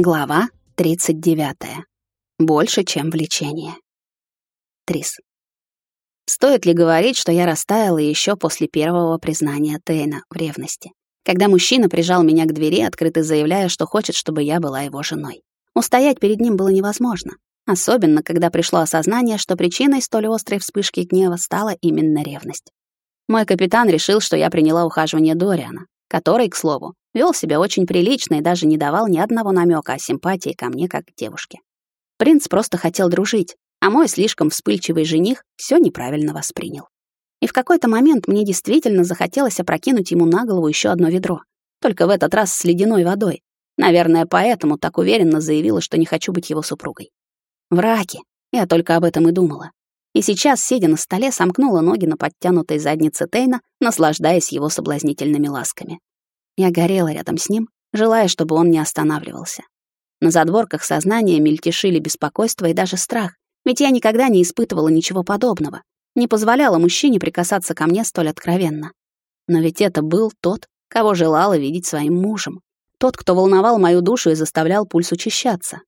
Глава 39. Больше, чем влечение. Трис. Стоит ли говорить, что я растаяла еще после первого признания Тейна в ревности, когда мужчина прижал меня к двери, открыто заявляя, что хочет, чтобы я была его женой. Устоять перед ним было невозможно, особенно когда пришло осознание, что причиной столь острой вспышки гнева стала именно ревность. Мой капитан решил, что я приняла ухаживание Дориана, который, к слову, вел себя очень прилично и даже не давал ни одного намека о симпатии ко мне как к девушке. Принц просто хотел дружить, а мой слишком вспыльчивый жених все неправильно воспринял. И в какой-то момент мне действительно захотелось опрокинуть ему на голову еще одно ведро, только в этот раз с ледяной водой. Наверное, поэтому так уверенно заявила, что не хочу быть его супругой. Враки. Я только об этом и думала. И сейчас, сидя на столе, сомкнула ноги на подтянутой заднице Тейна, наслаждаясь его соблазнительными ласками. Я горела рядом с ним, желая, чтобы он не останавливался. На задворках сознания мельтешили беспокойство и даже страх, ведь я никогда не испытывала ничего подобного, не позволяла мужчине прикасаться ко мне столь откровенно. Но ведь это был тот, кого желала видеть своим мужем. Тот, кто волновал мою душу и заставлял пульс учащаться.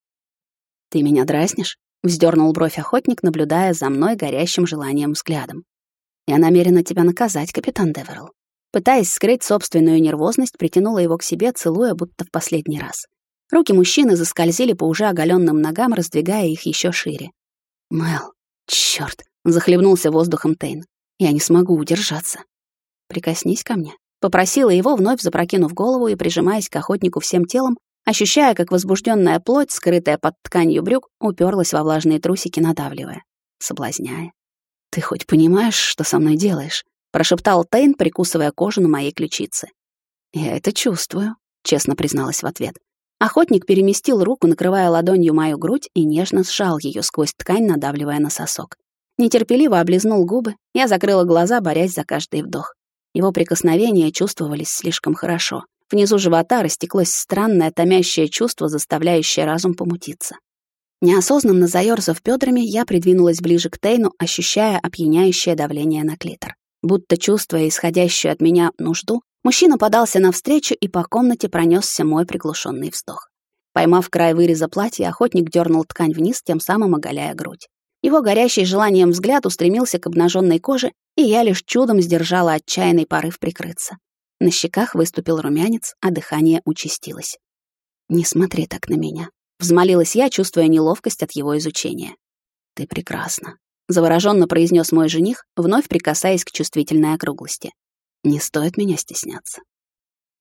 «Ты меня дразнишь?» — вздернул бровь охотник, наблюдая за мной горящим желанием взглядом. «Я намерена тебя наказать, капитан Деверл. Пытаясь скрыть собственную нервозность, притянула его к себе, целуя, будто в последний раз. Руки мужчины заскользили по уже оголенным ногам, раздвигая их еще шире. «Мэл, черт! захлебнулся воздухом Тейн. «Я не смогу удержаться. Прикоснись ко мне». Попросила его, вновь запрокинув голову и прижимаясь к охотнику всем телом, ощущая, как возбужденная плоть, скрытая под тканью брюк, уперлась во влажные трусики, надавливая, соблазняя. «Ты хоть понимаешь, что со мной делаешь?» Прошептал Тейн, прикусывая кожу на моей ключице. «Я это чувствую», — честно призналась в ответ. Охотник переместил руку, накрывая ладонью мою грудь, и нежно сжал ее сквозь ткань, надавливая на сосок. Нетерпеливо облизнул губы, я закрыла глаза, борясь за каждый вдох. Его прикосновения чувствовались слишком хорошо. Внизу живота растеклось странное томящее чувство, заставляющее разум помутиться. Неосознанно заёрзав бёдрами, я придвинулась ближе к Тейну, ощущая опьяняющее давление на клитор. Будто чувствуя исходящую от меня нужду, мужчина подался навстречу, и по комнате пронесся мой приглушенный вздох. Поймав край выреза платья, охотник дернул ткань вниз, тем самым оголяя грудь. Его горящий желанием взгляд устремился к обнаженной коже, и я лишь чудом сдержала отчаянный порыв прикрыться. На щеках выступил румянец, а дыхание участилось. «Не смотри так на меня», — взмолилась я, чувствуя неловкость от его изучения. «Ты прекрасна», завороженно произнес мой жених, вновь прикасаясь к чувствительной округлости. Не стоит меня стесняться.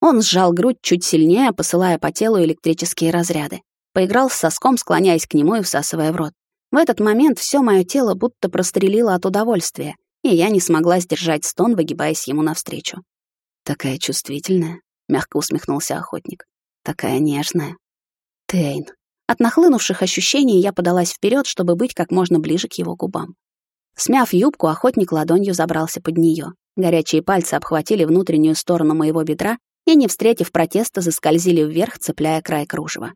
Он сжал грудь чуть сильнее, посылая по телу электрические разряды. Поиграл с соском, склоняясь к нему и всасывая в рот. В этот момент все мое тело будто прострелило от удовольствия, и я не смогла сдержать стон, выгибаясь ему навстречу. «Такая чувствительная», — мягко усмехнулся охотник. «Такая нежная». «Тейн, от нахлынувших ощущений я подалась вперед, чтобы быть как можно ближе к его губам. Смяв юбку, охотник ладонью забрался под нее. Горячие пальцы обхватили внутреннюю сторону моего бедра и, не встретив протеста, заскользили вверх, цепляя край кружева.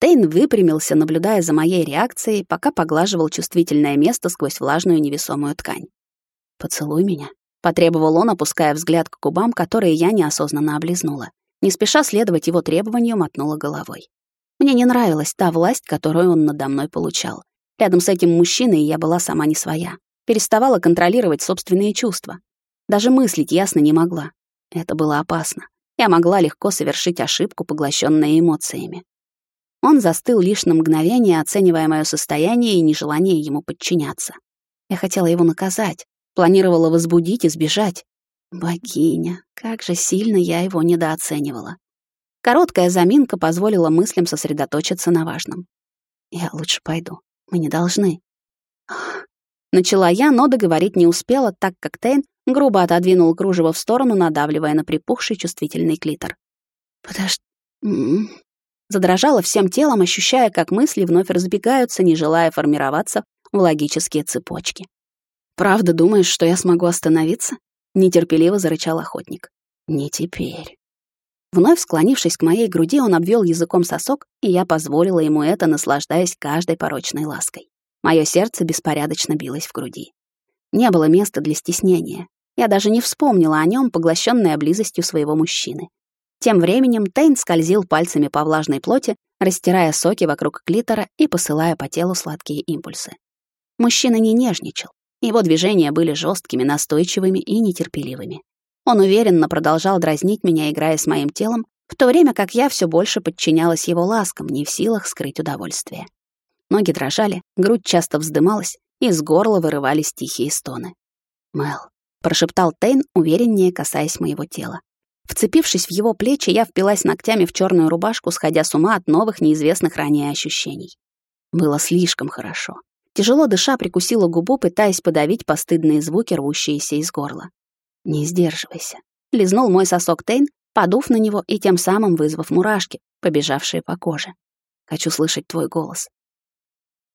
Тейн выпрямился, наблюдая за моей реакцией, пока поглаживал чувствительное место сквозь влажную невесомую ткань. «Поцелуй меня», — потребовал он, опуская взгляд к губам, которые я неосознанно облизнула. Не спеша следовать его требованию, мотнула головой. Мне не нравилась та власть, которую он надо мной получал. Рядом с этим мужчиной я была сама не своя. Переставала контролировать собственные чувства. Даже мыслить ясно не могла. Это было опасно. Я могла легко совершить ошибку, поглощенная эмоциями. Он застыл лишь на мгновение, оценивая мое состояние и нежелание ему подчиняться. Я хотела его наказать, планировала возбудить и сбежать. Богиня, как же сильно я его недооценивала. Короткая заминка позволила мыслям сосредоточиться на важном. «Я лучше пойду. Мы не должны». Начала я, но договорить не успела, так как Тейн грубо отодвинул кружево в сторону, надавливая на припухший чувствительный клитор. «Подожди...» м-м. Задрожала всем телом, ощущая, как мысли вновь разбегаются, не желая формироваться в логические цепочки. «Правда думаешь, что я смогу остановиться?» — нетерпеливо зарычал охотник. «Не теперь». Вновь склонившись к моей груди, он обвел языком сосок, и я позволила ему это, наслаждаясь каждой порочной лаской. Мое сердце беспорядочно билось в груди. Не было места для стеснения. Я даже не вспомнила о нем, поглощенная близостью своего мужчины. Тем временем Тейн скользил пальцами по влажной плоти, растирая соки вокруг клитора и посылая по телу сладкие импульсы. Мужчина не нежничал. Его движения были жесткими, настойчивыми и нетерпеливыми. Он уверенно продолжал дразнить меня, играя с моим телом, в то время как я все больше подчинялась его ласкам, не в силах скрыть удовольствие. Ноги дрожали, грудь часто вздымалась, из горла вырывались тихие стоны. «Мэл», — прошептал Тейн, увереннее касаясь моего тела. Вцепившись в его плечи, я впилась ногтями в черную рубашку, сходя с ума от новых неизвестных ранее ощущений. Было слишком хорошо. Тяжело дыша, прикусила губу, пытаясь подавить постыдные звуки, рвущиеся из горла. «Не сдерживайся», — лизнул мой сосок Тейн, подув на него и тем самым вызвав мурашки, побежавшие по коже. «Хочу слышать твой голос».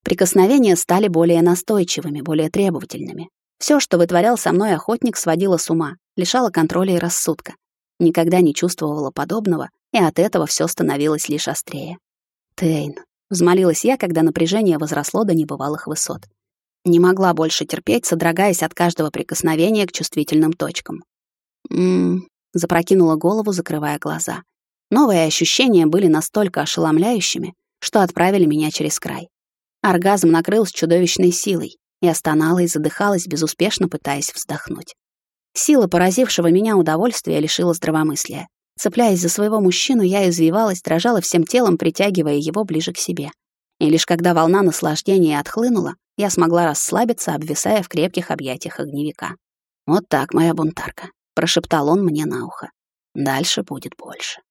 Прикосновения стали более настойчивыми, более требовательными. Все, что вытворял со мной охотник, сводило с ума, лишало контроля и рассудка. Никогда не чувствовала подобного, и от этого все становилось лишь острее. «Тейн», — взмолилась я, когда напряжение возросло до небывалых высот. Не могла больше терпеть, содрогаясь от каждого прикосновения к чувствительным точкам. «М-м-м», запрокинула голову, закрывая глаза. Новые ощущения были настолько ошеломляющими, что отправили меня через край. Оргазм накрыл с чудовищной силой. Я стонала и задыхалась, безуспешно пытаясь вздохнуть. Сила поразившего меня удовольствия лишила здравомыслия. Цепляясь за своего мужчину, я извивалась, дрожала всем телом, притягивая его ближе к себе. И лишь когда волна наслаждения отхлынула, я смогла расслабиться, обвисая в крепких объятиях огневика. «Вот так, моя бунтарка», — прошептал он мне на ухо. «Дальше будет больше».